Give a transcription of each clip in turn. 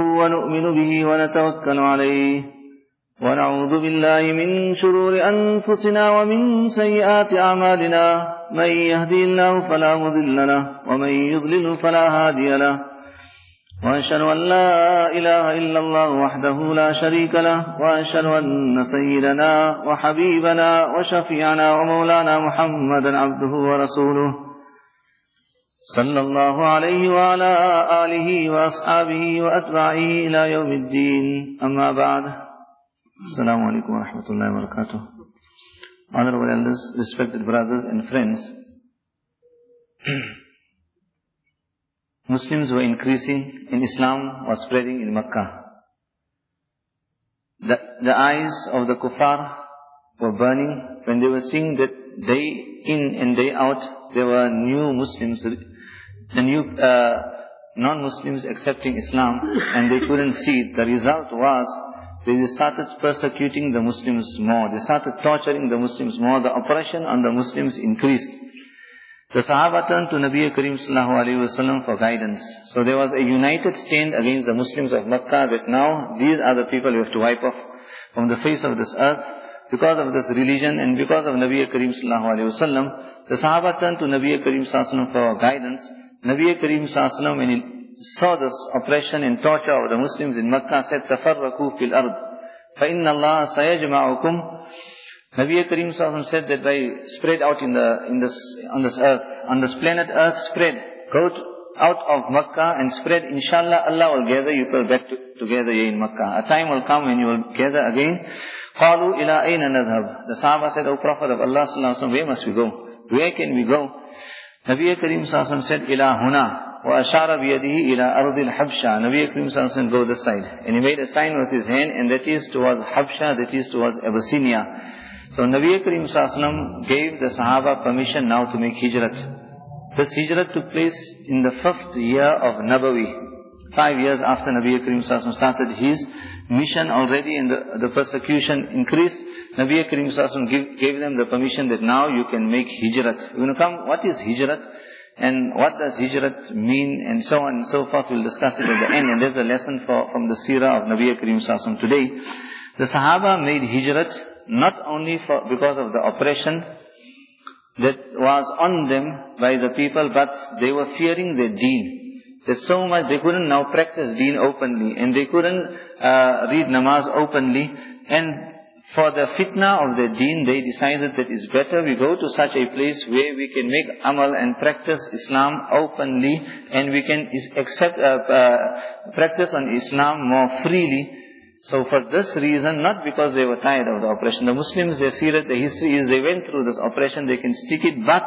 ونؤمن به ونتوكل عليه. ونعوذ بالله من شرور أنفسنا ومن سيئات أعمالنا. من يهدي الله فلا مضل له ومن يضلل فلا هادي له. وأشهد أن لا إله إلا الله وحده لا شريك له. وأشهد أن سيدنا وحبيبنا وشفيعنا ومولانا محمدا عبده ورسوله. صلى الله عليه وعلى آله وأصحابه وأتباعه إلى يوم الدين أما بعد السلام عليكم ورحمة الله وبركاته Honorable elders, respected brothers and friends, Muslims were increasing and Islam was spreading in Makkah. The, the eyes of the kuffar were burning when they were seeing that day in and day out there were new Muslims, the new uh, non-Muslims accepting Islam and they couldn't see it. The result was they started persecuting the Muslims more. They started torturing the Muslims more. The oppression on the Muslims increased. The Sahaba turned to Nabi Karim sallallahu alayhi wasallam for guidance. So there was a united stand against the Muslims of Makkah that now these are the people we have to wipe off from the face of this earth because of this religion and because of Nabi Karim sallallahu alayhi wasallam. The Sahaba turned to Nabi Karim sallallahu for guidance. Nabi Karim sallallahu when he saw this oppression and torture of the Muslims in Makkah said, تَفَرَّقُوا فِي الْأَرْضِ فَإِنَّ اللَّهَ سَيَجْمَعُكُمْ Nabi Karim said that by spread out in the in this on this earth, on this planet earth, spread. Go to, out of Makkah and spread. Inshallah, Allah will gather you people back to, together here in Makkah. A time will come when you will gather again. قالوا إلى أين نذهب? The Sahaba said, O Prophet of Allah sallallahu alaihi wasallam, where must we go? Where can we go? Nabi Karim Sallallahu said, Ila huna, wa ashara biyadihi ila arudil habsha. Nabi Karim Sallallahu go this side. And he made a sign with his hand, and that is towards Habsha, that is towards Abyssinia. So nabi kareem Sallallahu gave the Sahaba permission now to make hijrat. This hijrat took place in the fifth year of Nabawi. Five years after nabi kareem Sallallahu started his mission already and the, the persecution increased. Nabi Karim Sallallahu gave, gave them the permission that now you can make hijrat. We're going to come, what is hijrat? And what does hijrat mean and so on and so forth. We'll discuss it at the end. And there's a lesson for, from the seerah of Nabi Karim Sallallahu today. The Sahaba made hijrat not only for, because of the oppression that was on them by the people, but they were fearing their deen. That so much they couldn't now practice deen openly, and they couldn't uh, read namaz openly, and for the fitna of the deen, they decided that it's better we go to such a place where we can make amal and practice Islam openly, and we can accept, uh, uh, practice on Islam more freely, so for this reason, not because they were tired of the oppression. The Muslims, they see that the history is they went through this oppression, they can stick it, but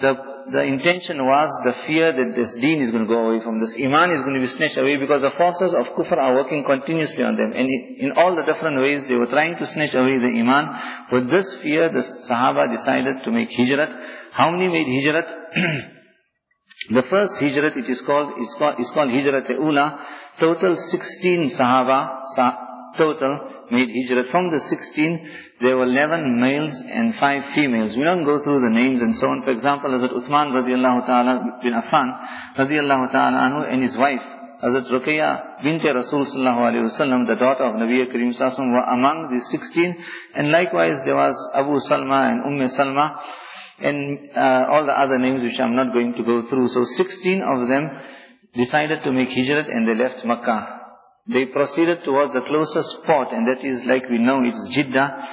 the, the intention was the fear that this deen is going to go away from this. Iman is going to be snatched away because the forces of kufr are working continuously on them. And in all the different ways, they were trying to snatch away the Iman. With this fear, the Sahaba decided to make hijrat. How many made hijrat? the first hijrat, it is called, is called, is called hijrat ula. Total 16 Sahaba, total made hijrah. From the 16, there were 11 males and 5 females. We don't go through the names and so on. For example, Hazrat Uthman radiallahu ta'ala bin Affan radiallahu ta'ala anhu and his wife, Hazrat Ruqayya bint Rasul sallallahu alayhi wasallam, the daughter of Nabi Karim sallallahu were among the 16. And likewise, there was Abu Salma and Umm Salma and uh, all the other names which I'm not going to go through. So 16 of them decided to make hijrat and they left Makkah. They proceeded towards the closest port, and that is like we know, it's Jeddah.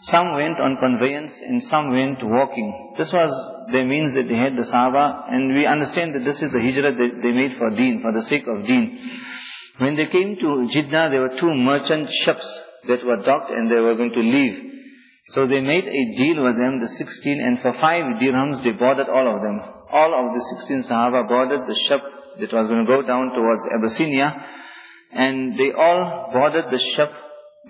Some went on conveyance and some went walking. This was the means that they had the Sahaba, and we understand that this is the hijrah that they made for deen, for the sake of deen. When they came to Jeddah, there were two merchant ships that were docked and they were going to leave. So they made a deal with them, the 16, and for five dirhams they boarded all of them. All of the 16 Sahaba boarded the ship that was going to go down towards Abyssinia and they all boarded the ship.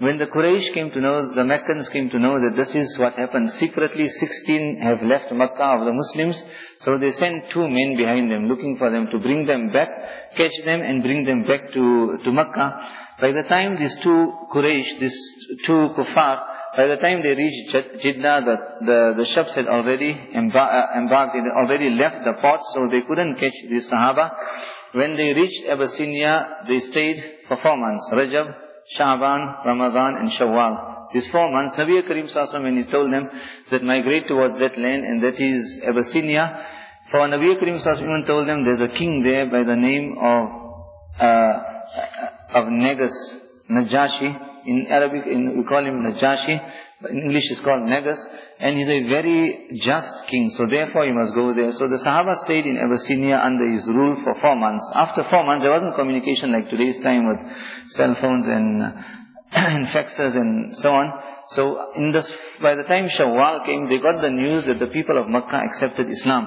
When the Quraysh came to know, the Meccans came to know that this is what happened. Secretly, 16 have left Makkah of the Muslims. So they sent two men behind them, looking for them to bring them back, catch them and bring them back to, to Makkah. By the time these two Quraysh, these two kuffar, by the time they reached Jeddah, the, the, the ships had already uh, embarked, they had already left the port, so they couldn't catch the Sahaba. When they reached Abyssinia, they stayed for four months. Rajab, Sha'ban, Ramadan and Shawwal. These four months, Nabi Karim Sallallahu when he told them that migrate towards that land and that is Abyssinia, for Nabi Karim Sallallahu even told them there's a king there by the name of, uh, of Negus, Najashi. In Arabic, in, we call him Najashi. English is called Negus. And he's a very just king. So therefore you must go there. So the Sahaba stayed in Abyssinia under his rule for four months. After four months, there wasn't communication like today's time with cell phones and, and faxes and so on. So in this, by the time Shawwal came, they got the news that the people of Makkah accepted Islam.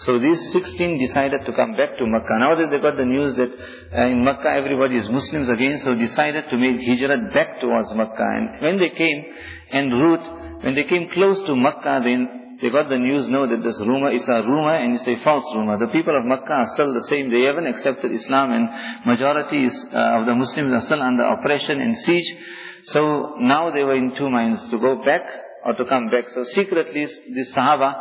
So these 16 decided to come back to Makkah. Now that they got the news that uh, in Makkah everybody is Muslims again, so decided to make hijrah back towards Makkah. And when they came, en route, when they came close to Makkah, then they got the news, no, that this rumor is a rumor and it's a false rumor. The people of Makkah are still the same. They haven't accepted Islam and majority uh, of the Muslims are still under oppression and siege. So now they were in two minds, to go back or to come back. So secretly, this Sahaba,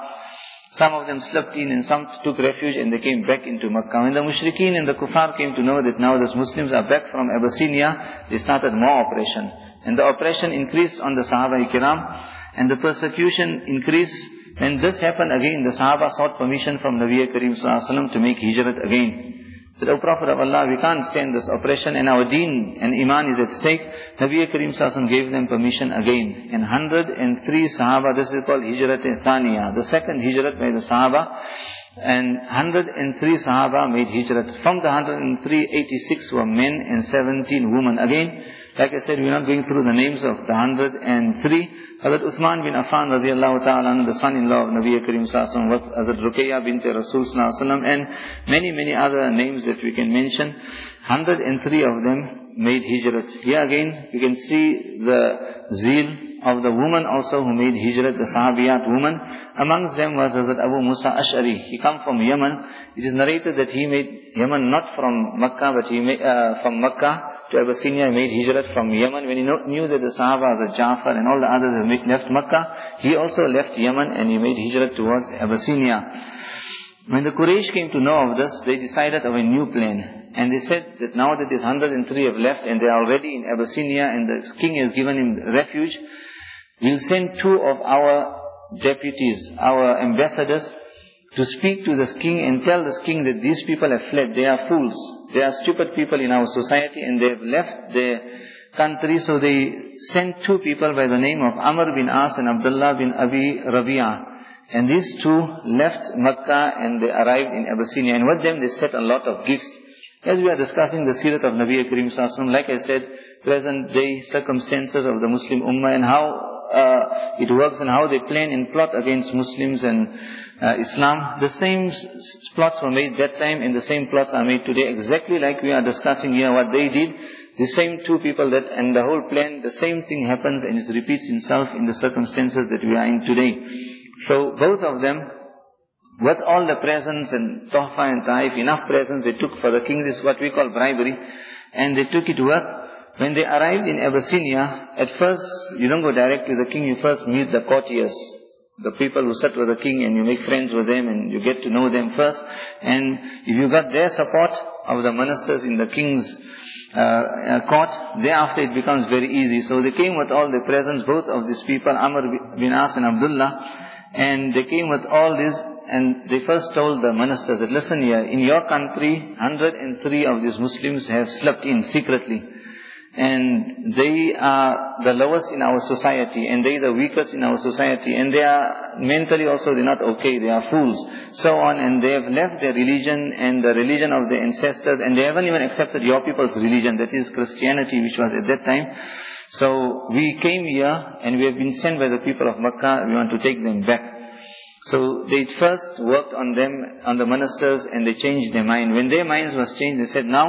some of them slept in and some took refuge and they came back into Makkah. When the mushrikeen and the kuffar came to know that now the Muslims are back from Abyssinia, they started more oppression. And the oppression increased on the Sahaba Ikram and the persecution increased. When this happened again, the Sahaba sought permission from Nabi Karim to make hijrat again. Said, O Prophet of Allah, we can't stand this oppression and our deen and iman is at stake. Nabi Karim Sassam gave them permission again. And 103 Sahaba, this is called Hijrat Thaniya, the second Hijrat by the Sahaba. And 103 Sahaba made Hijrat. From the 103, 86 were men and 17 women. Again, like I said, we're not going through the names of the 103. Hazrat Uthman bin Affan ta'ala, the son-in-law of Nabi Karim Sallallahu was Hazrat Ruqayya Rasul Sallallahu and many, many other names that we can mention. 103 of them made hijrat. Here again, you can see the zeal of the woman also who made hijrat, the Sahabiyat woman. Amongst them was Hazrat Abu Musa Ash'ari. He come from Yemen. It is narrated that he made Yemen not from Makkah, but he made, uh, from Makkah to Abyssinia, he made hijrat from Yemen. When he knew that the Sahaba, Hazrat Jafar and all the others had left Makkah, he also left Yemen and he made hijrat towards Abyssinia. When the Quraysh came to know of this, they decided of a new plan. And they said that now that these 103 have left and they are already in Abyssinia and the king has given him refuge, we'll send two of our deputies, our ambassadors, to speak to this king and tell this king that these people have fled. They are fools. They are stupid people in our society and they have left their country. So they sent two people by the name of Amr bin As and Abdullah bin Abi Rabi'ah. And these two left Makkah and they arrived in Abyssinia. And with them they set a lot of gifts. As we are discussing the Sirat of Nabi Karim Sallallahu like I said, present day circumstances of the Muslim Ummah and how uh, it works and how they plan and plot against Muslims and uh, Islam. The same plots were made that time and the same plots are made today exactly like we are discussing here what they did. The same two people that and the whole plan, the same thing happens and it repeats itself in the circumstances that we are in today. So both of them, with all the presents and tohfa and taif, enough presents they took for the king, this is what we call bribery, and they took it worth. When they arrived in Abyssinia, at first, you don't go direct to the king, you first meet the courtiers, the people who sit with the king and you make friends with them and you get to know them first. And if you got their support of the ministers in the king's uh, uh, court, thereafter it becomes very easy. So they came with all the presents, both of these people, Amr bin As and Abdullah, and they came with all this and they first told the ministers that listen here, in your country, 103 of these Muslims have slept in secretly. And they are the lowest in our society and they are the weakest in our society and they are mentally also they're not okay, they are fools. So on and they have left their religion and the religion of their ancestors and they haven't even accepted your people's religion, that is Christianity which was at that time. So we came here and we have been sent by the people of Makkah. We want to take them back. So they first worked on them, on the ministers, and they changed their mind. When their minds was changed, they said, now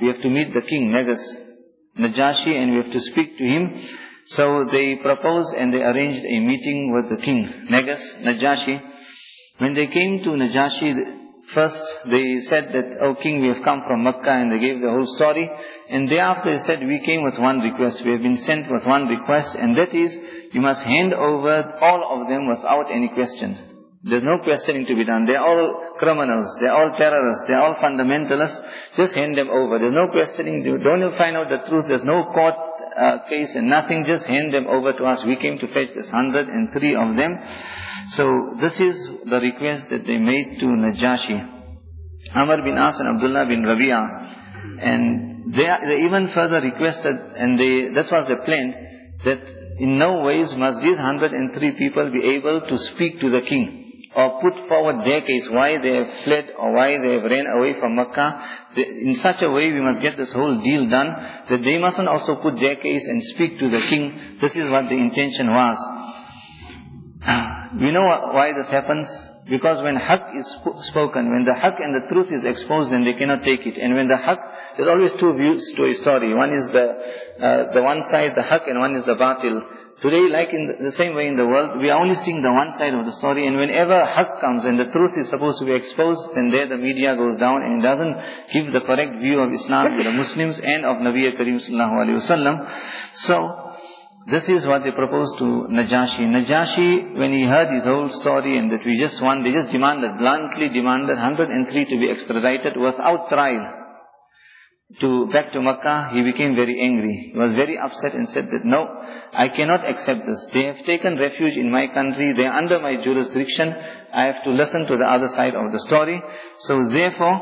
we have to meet the king, Negus, Najashi, and we have to speak to him. So they proposed and they arranged a meeting with the king, Negus, Najashi. When they came to Najashi, First, they said that, O king, we have come from Makkah, and they gave the whole story. And thereafter they said, we came with one request. We have been sent with one request, and that is, you must hand over all of them without any question. There's no questioning to be done. They're all criminals. They're all terrorists. They're all fundamentalists. Just hand them over. There's no questioning. Don't you find out the truth? There's no court uh, case and nothing. Just hand them over to us. We came to fetch this 103 of them. So this is the request that they made to Najashi. Amr bin As and Abdullah bin Rabia. And they, they even further requested, and they, this was the plan, that in no ways must these 103 people be able to speak to the king or put forward their case, why they have fled or why they have ran away from Makkah. In such a way we must get this whole deal done that they mustn't also put their case and speak to the king. This is what the intention was. We know why this happens. Because when haqq is spoken, when the haqq and the truth is exposed, then they cannot take it. And when the haqq, there's always two views to a story. One is the, uh, the one side, the haqq, and one is the batil. Today, like in the, same way in the world, we are only seeing the one side of the story, and whenever haqq comes and the truth is supposed to be exposed, then there the media goes down and doesn't give the correct view of Islam to the Muslims and of Nabi Karim sallallahu alayhi wasallam. So, this is what they proposed to Najashi. Najashi, when he heard his whole story and that we just won, they just demanded, bluntly demanded 103 to be extradited without trial to back to Makkah, he became very angry. He was very upset and said that, no, I cannot accept this. They have taken refuge in my country. They are under my jurisdiction. I have to listen to the other side of the story. So therefore,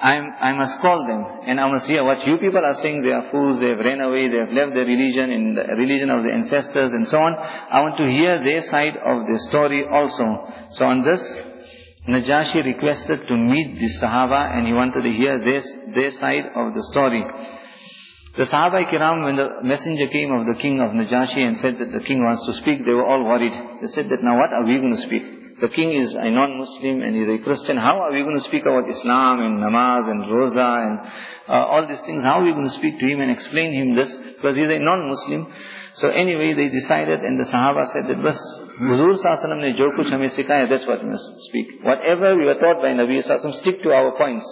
I'm, I must call them and I must hear what you people are saying. They are fools. They have ran away. They have left their religion in the religion of the ancestors and so on. I want to hear their side of the story also. So on this, Najashi requested to meet the Sahaba and he wanted to hear their, their side of the story. The Sahaba Kiram, when the messenger came of the king of Najashi and said that the king wants to speak, they were all worried. They said that now what are we going to speak? The king is a non-Muslim and he's a Christian. How are we going to speak about Islam and namaz and roza and uh, all these things? How are we going to speak to him and explain him this? Because he's a non-Muslim. So anyway, they decided and the Sahaba said that, was Huzur Sallallahu ne jo kuch hame sikaya, that's what we must speak. Whatever we were taught by Nabi Sallallahu stick to our points.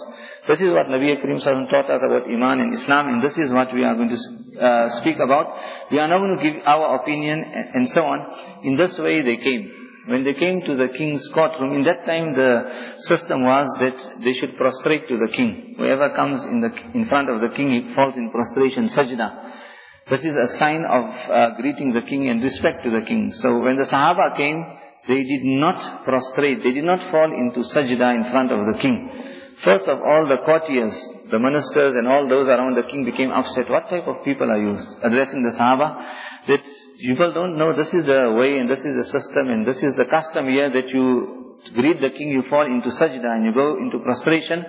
This is what Nabi Karim Sallallahu taught us about Iman and Islam and this is what we are going to uh, speak about. We are not going to give our opinion and, and so on. In this way they came. When they came to the king's courtroom, in that time the system was that they should prostrate to the king. Whoever comes in the in front of the king, he falls in prostration, sajda. This is a sign of uh, greeting the king and respect to the king. So when the Sahaba came, they did not prostrate, they did not fall into sajda in front of the king. First of all, the courtiers, the ministers and all those around the king became upset. What type of people are you addressing the Sahaba? That people don't know this is the way and this is the system and this is the custom here that you greet the king, you fall into sajda and you go into prostration.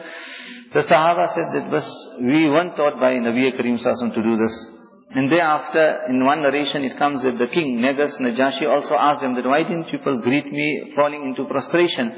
The Sahaba said that was, we weren't taught by Nabi Karim Sassam to do this. And thereafter, in one narration, it comes that the king, Negus Najashi, also asked them that why didn't people greet me falling into prostration?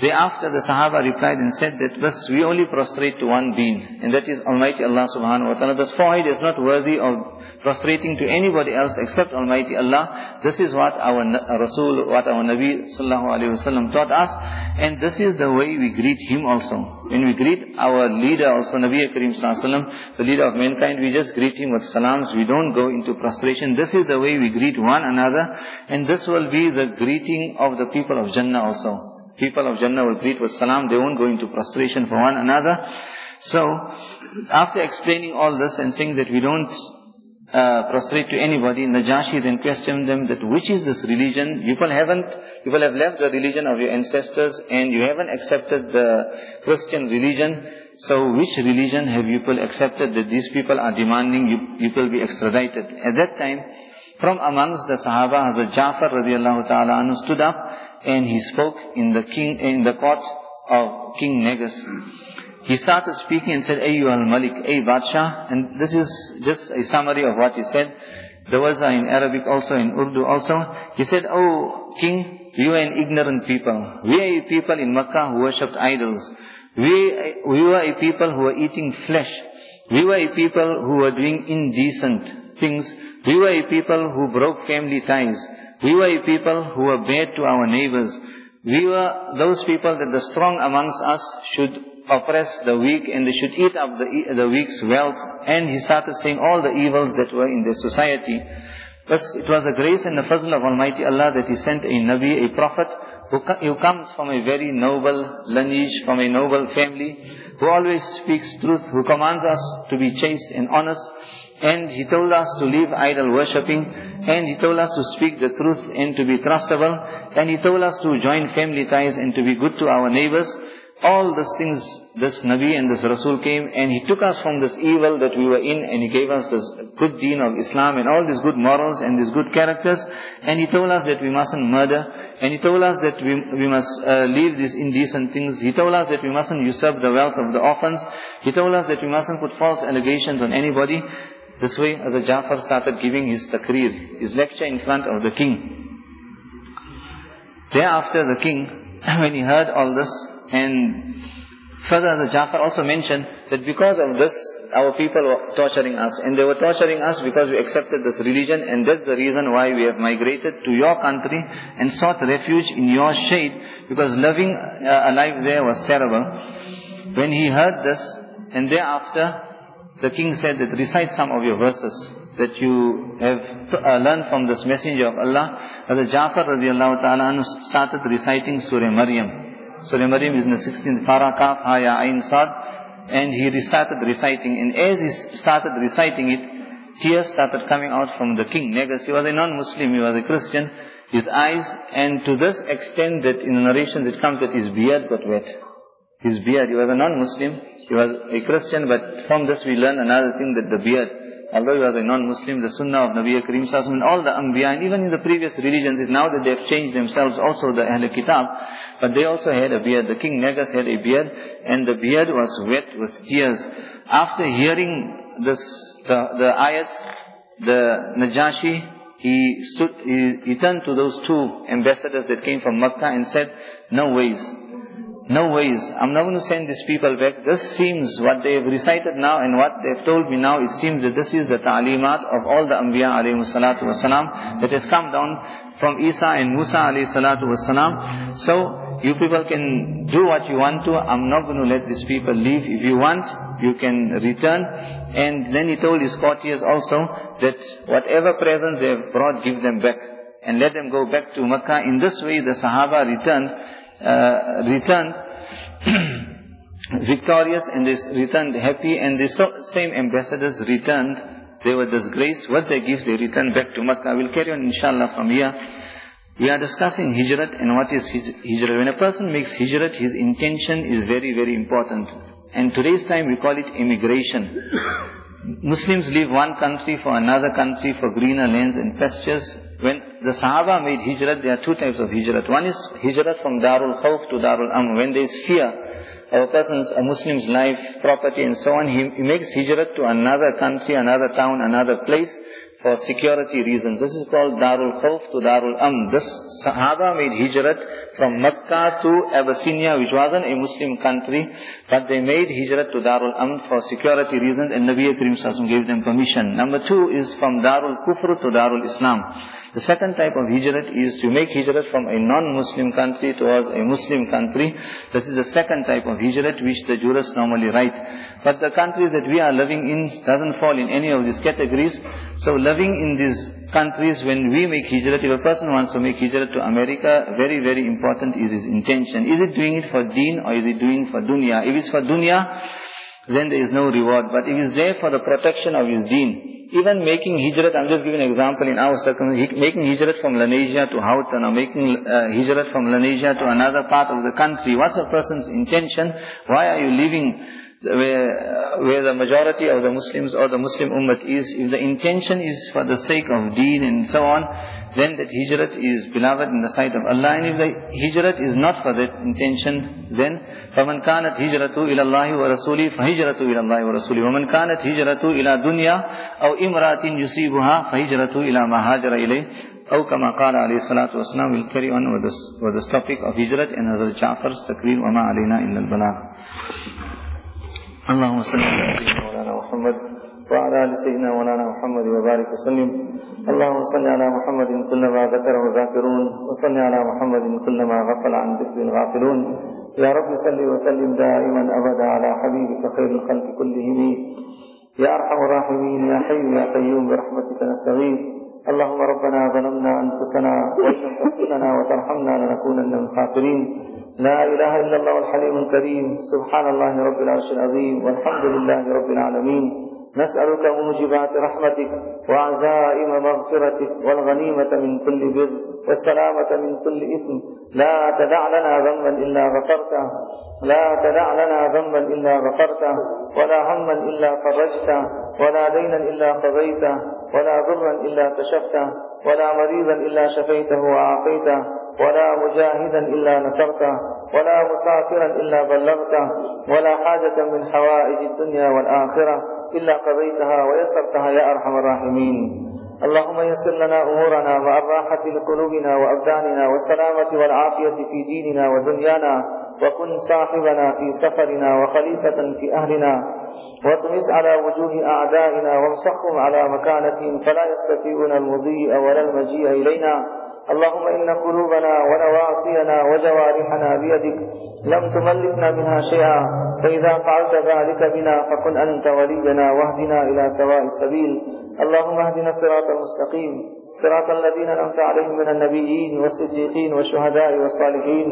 Thereafter, the Sahaba replied and said that, thus we only prostrate to one being, and that is Almighty Allah subhanahu wa ta'ala. Thus forehead is not worthy of prostrating to anybody else except Almighty Allah. This is what our Rasul, what our Nabi sallallahu alayhi wasallam taught us. And this is the way we greet him also. When we greet our leader also, Nabi Karim sallallahu the leader of mankind, we just greet him with salams. We don't go into prostration. This is the way we greet one another. And this will be the greeting of the people of Jannah also. People of Jannah will greet with salam. They won't go into prostration for one another. So, after explaining all this and saying that we don't uh, prostrate to anybody. Najashi then questioned them that which is this religion? You people haven't, people have left the religion of your ancestors and you haven't accepted the Christian religion. So which religion have you people accepted that these people are demanding you people be extradited? At that time, from amongst the Sahaba, Hazrat Jafar radiallahu ta'ala stood up and he spoke in the king, in the court of King Negus. He started speaking and said, Ayu al-Malik, Ay Badshah. And this is just a summary of what he said. There was in Arabic also, in Urdu also. He said, Oh king, you are an ignorant people. We are a people in Makkah who worshipped idols. We, we were a people who were eating flesh. We were a people who were doing indecent things. We were a people who broke family ties. We were a people who were bad to our neighbors. We were those people that the strong amongst us should oppress the weak and they should eat up the, the weak's wealth. And he started saying all the evils that were in their society. But it was the grace and the fazl of Almighty Allah that He sent a Nabi, a Prophet, who, who comes from a very noble lineage, from a noble family, who always speaks truth, who commands us to be chaste and honest, and he told us to leave idol worshipping, and he told us to speak the truth and to be trustable, and he told us to join family ties and to be good to our neighbors. All these things, this Nabi and this Rasul came and he took us from this evil that we were in and he gave us this good deen of Islam and all these good morals and these good characters. And he told us that we mustn't murder. And he told us that we, we must uh, leave these indecent things. He told us that we mustn't usurp the wealth of the orphans. He told us that we mustn't put false allegations on anybody. This way, as a Jafar started giving his takrir, his lecture in front of the king. Thereafter, the king, when he heard all this, and further, the Jafar also mentioned that because of this, our people were torturing us. And they were torturing us because we accepted this religion. And that's the reason why we have migrated to your country and sought refuge in your shade. Because living uh, a life there was terrible. When he heard this, and thereafter, the king said that recite some of your verses that you have uh, learned from this messenger of Allah. As Jafar radiallahu ta'ala started reciting Surah Maryam. Surah Maryam is in the 16th para, kaf, haya, ain, sad. And he started reciting. And as he started reciting it, tears started coming out from the king. Negus, he was a non-Muslim, he was a Christian. His eyes, and to this extent that in the narrations it comes that his beard got wet. His beard, he was a non-Muslim, he was a Christian, but from this we learn another thing that the beard, although he was a non-Muslim, the sunnah of Nabi Kareem Sallallahu and all the Anbiya, and even in the previous religions, is now that they have changed themselves, also the Ahl Kitab, but they also had a beard. The king Negus had a beard, and the beard was wet with tears. After hearing this, the, the ayats, the Najashi, he stood, he, he turned to those two ambassadors that came from Makkah and said, no ways. No ways. I'm not going to send these people back. This seems what they have recited now and what they have told me now, it seems that this is the ta'limat of all the Anbiya alayhi salatu wasalam that has come down from Isa and Musa alayhi salatu wasalam. So, you people can do what you want to. I'm not going to let these people leave. If you want, you can return. And then he told his courtiers also that whatever presents they have brought, give them back. And let them go back to Makkah. In this way, the Sahaba returned uh, returned victorious and they returned happy and the same ambassadors returned. They were disgraced. What they gifts, they returned back to Makkah. We'll carry on inshallah from here. We are discussing hijrat and what is hijrat. When a person makes hijrat, his intention is very, very important. And today's time we call it immigration. Muslims leave one country for another country for greener lands and pastures. When the Sahaba made hijrat, there are two types of hijrat. One is hijrat from Darul Khawf to Darul Amn. When there is fear of a person's, a Muslim's life, property and so on, he, he makes hijrat to another country, another town, another place for security reasons. This is called Darul Khawf to Darul Amn. This Sahaba made hijrat from Mecca to Abyssinia, which wasn't a Muslim country, but they made hijrat to Darul Amn for security reasons, and Nabi Karim gave them permission. Number two is from Darul Kufr to Darul Islam. The second type of hijrat is to make hijrat from a non-Muslim country towards a Muslim country. This is the second type of hijrat which the jurists normally write. But the countries that we are living in doesn't fall in any of these categories. So living in these countries, when we make hijrat, if a person wants to make hijrat to America, very, very important is his intention. Is it doing it for deen or is it doing it for dunya? If it's for dunya, then there is no reward. But if it's there for the protection of his deen, even making hijrat, I'm just giving an example in our circumstance, making hijrat from Lenasia to Houghton or making uh, hijrat from Lenasia to another part of the country, what's a person's intention? Why are you leaving where, where the majority of the Muslims or the Muslim ummah is? If the intention is for the sake of deen and so on, then that hijrat is beloved in the sight of Allah. And if the hijrat is not for that intention, then فَمَنْ كَانَتْ هِجْرَةُ إِلَى اللَّهِ وَرَسُولِهِ فَهِجْرَةُ إِلَى اللَّهِ وَرَسُولِهِ وَمَنْ كَانَتْ هِجْرَةُ إِلَى دُنْيَا أَوْ إِمْرَأَةٍ يُصِيبُهَا فَهِجْرَةُ إِلَى مَا هَاجَرَ إِلَيْهِ أو كما قال عليه الصلاة والسلام will carry on with this, with this topic of hijrat and Hazrat Ja'far's takrir وما علينا إلا البلاغ اللهم صل على سيدنا محمد وعلى آل سيدنا مولانا محمد وبارك وسلم. اللهم صل على محمد كلما ذكره الذاكرون وصل على محمد كلما غفل عن ذكر الغافلون. يا رب صل وسلم دائما أبدا على حبيبك خير الخلق كلهم. يا أرحم الراحمين يا حي يا قيوم برحمتك نستغيث. اللهم ربنا ظلمنا أنفسنا لنا وترحمنا لنكونن من الخاسرين. لا إله إلا الله الحليم الكريم. سبحان الله رب العرش العظيم. والحمد لله رب العالمين. نسألك موجبات رحمتك وعزائم مغفرتك والغنيمة من كل بر والسلامة من كل إثم. لا تدع لنا ذنبا إلا غفرته. لا تدع لنا ذنبا إلا غفرته. ولا هما إلا فرجته. ولا دينا إلا قضيته. ولا ضرا إلا كشفته. ولا مريضا إلا شفيته وعافيته. ولا مجاهدا إلا نصرته. ولا مسافرا إلا بلغته. ولا حاجة من حوائج الدنيا والآخرة. إلا قضيتها ويسرتها يا أرحم الراحمين. اللهم يسر لنا أمورنا مع الراحة لقلوبنا وأبداننا والسلامة والعافية في ديننا ودنيانا وكن صاحبنا في سفرنا وخليفة في أهلنا واطمس على وجوه أعدائنا وامسخهم على مكانتهم فلا يستطيعون المضي ولا المجيء إلينا. اللهم إن قلوبنا ونواصينا وجوارحنا بيدك لم تملكنا منها شيئا فإذا فعلت ذلك بنا فكن أنت ولينا واهدنا إلى سواء السبيل. اللهم اهدنا الصراط المستقيم صراط الذين أنعمت عليهم من النبيين والصديقين والشهداء والصالحين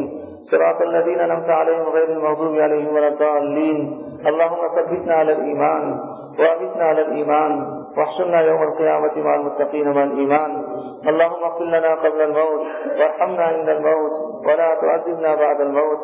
صراط الذين أنعمت عليهم غير المغضوب عليهم ولا الضالين. اللهم ثبتنا على الإيمان وأمتنا على الإيمان. واحشرنا يوم القيامة مع المتقين مع الإيمان. اللهم اغفر لنا قبل الموت وارحمنا عند الموت ولا تؤذبنا بعد الموت.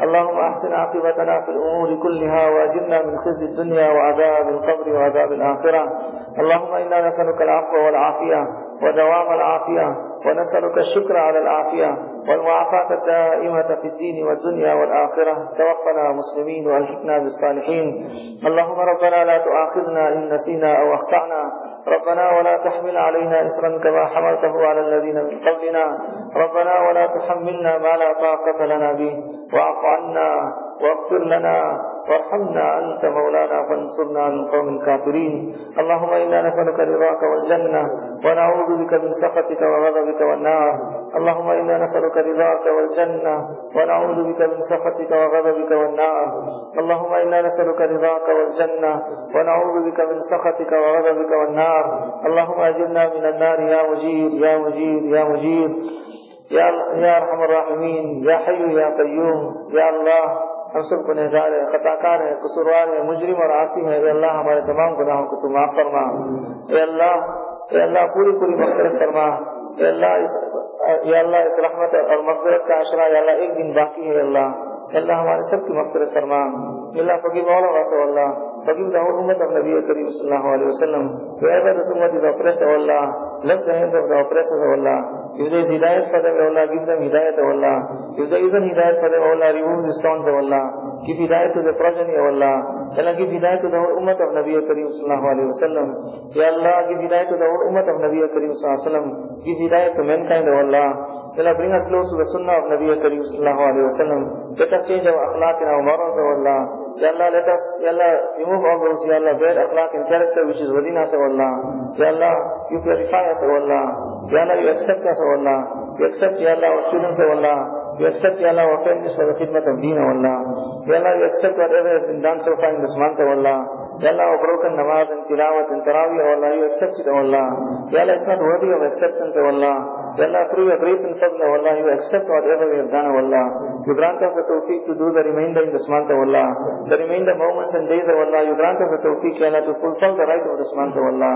اللهم أحسن عاقبتنا في الأمور كلها وأجرنا من خزي الدنيا وعذاب القبر وعذاب الآخرة. اللهم إنا نسألك العفو والعافية ودوام العافية ونسألك الشكر على العافية والمعافاة الدائمة في الدين والدنيا والآخرة. توفنا مسلمين وألحقنا بالصالحين. اللهم ربنا لا تؤاخذنا إن نسينا أو أخطأنا. ربنا ولا تحمل علينا إسرا كما حملته على الذين من قبلنا. ربنا ولا تحملنا ما لا طاقة لنا به واعف عنا واغفر لنا وارحمنا أنت مولانا فانصرنا على القوم الكافرين. اللهم إنا نسألك رضاك والجنة ونعوذ بك من سخطك وغضبك والنار. اللهم إنا نسألك رضاك والجنة ونعوذ بك من سخطك وغضبك والنار. اللهم إنا نسألك رضاك والجنة ونعوذ بك من سخطك وغضبك والنار. اللهم أجرنا من النار يا مجير يا مجير يا یا رحم الرحمین یا حیو یا قیوم یا اللہ ہم سب کو نظار ہے خطا کار ہے قصوروار ہے مجرم اور عاصم ہے اے اللہ ہمارے تمام گناہوں کو تم معاف فرما اے اللہ اے اللہ پوری پوری مغفرت فرما اے اللہ اس یا اللہ اس رحمت اور مغفرت کا اشرا یا اللہ ایک دن باقی ہے اللہ اے اللہ ہمارے سب کی مغفرت فرما اللہ فقیر مولا واسو اللہ فقیر the ummah اور نبی کریم صلی اللہ علیہ وسلم اے ummah is oppressed O Allah lift if there is hidayat for them O Allah give them hidayat O Allah if there isn't hidayat for them O Allah remove the stones of Allah give hidayat to the progeny of Allah Allah give hidayat to the whole ummah of Nabi Kareem sallallahu Allah give hidayat to the whole ummah of Nabi Kareem sallallahu alayhi wa give hidayat to mankind O Allah bring us close to the sunnah of Nabi Kareem sallallahu let us change our akhlaq and our morals O Allah Ya Allah, let us, Ya Allah, remove all those, Ya Allah, bad akhlaq and character which is within us, O Allah. Ya Allah, you purify us, O Allah. Ya Allah, you accept us, O Allah. You accept, Ya Allah, our students, O Allah. You accept, Ya Allah, our families for the khidmat of deen, O Allah. Ya Allah, you accept whatever has been done so far in this month, O Allah. Ya Allah, our broken namaz and tilawat and tarawih, O Allah, you accept it, O Allah. Ya Allah, it's not worthy of acceptance, O Allah. Ya Allah, through your grace and fadl, O Allah, you accept whatever we have done, O Allah. You grant us the tawfiq to do the remainder in this month, O Allah. The remainder moments and days, O Allah, you grant us the tawfiq, Ya Allah, to fulfill the right of this month, O Allah.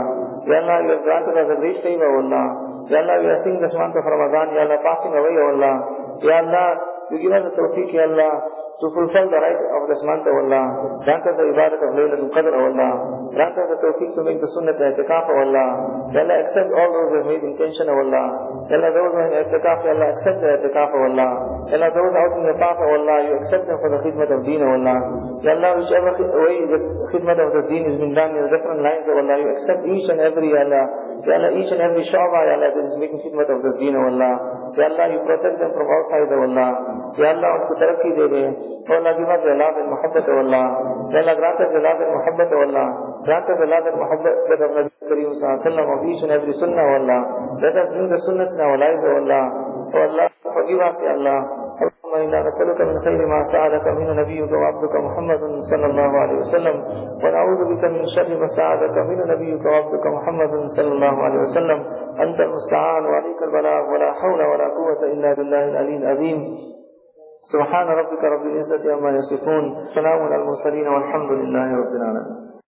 Ya Allah, you have granted us a great favor, O Allah. Ya Allah, we are seeing this month of Ramadan, Ya Allah, passing away, O Allah. Ya Allah, you give us the tawfiq, Ya Allah, to fulfill the right of this month, O Allah. Grant us the ibadat of Laylatul Qadr, O Allah. Grant us the tawfiq to make the sunnat and itikaf, O Allah. Ya Allah, accept all those who have made intention, O Allah. Ya Allah, those who have itikaf, Ya Allah, accept the itikaf, O Allah. Ya Allah, those out in the path, O Allah, you accept them for the khidmat of deen, O Allah. Ya Allah, whichever way this khidmat of the deen has been done in different lines, O Allah, you accept each and every, Ya Allah. Ya Allah, each and every shawba, Ya Allah, that is making khidmat of this deen, O Allah. Ya Allah, you protect them from all sides, O Allah. Ya Allah, unko tarakki de ولازمة جلاب المحبة والله يلا granted جلاب المحبة والله granted جلاب المحبة of Nabi Kareem صلى الله عليه وسلم of each سنة every sunnah والله let us bring the sunnahs in our lives والله والله forgive us الله اللهم إنا نسألك من خير ما سألك منه نبيك وعبدك محمد صلى الله عليه وسلم ونعوذ بك من شر ما سألك منه نبيك وعبدك محمد صلى الله عليه وسلم أنت المستعان وعليك البلاغ ولا حول ولا قوة إلا بالله العلي العظيم سبحان ربك رب العزة عما يصفون سلام على المرسلين والحمد لله رب العالمين.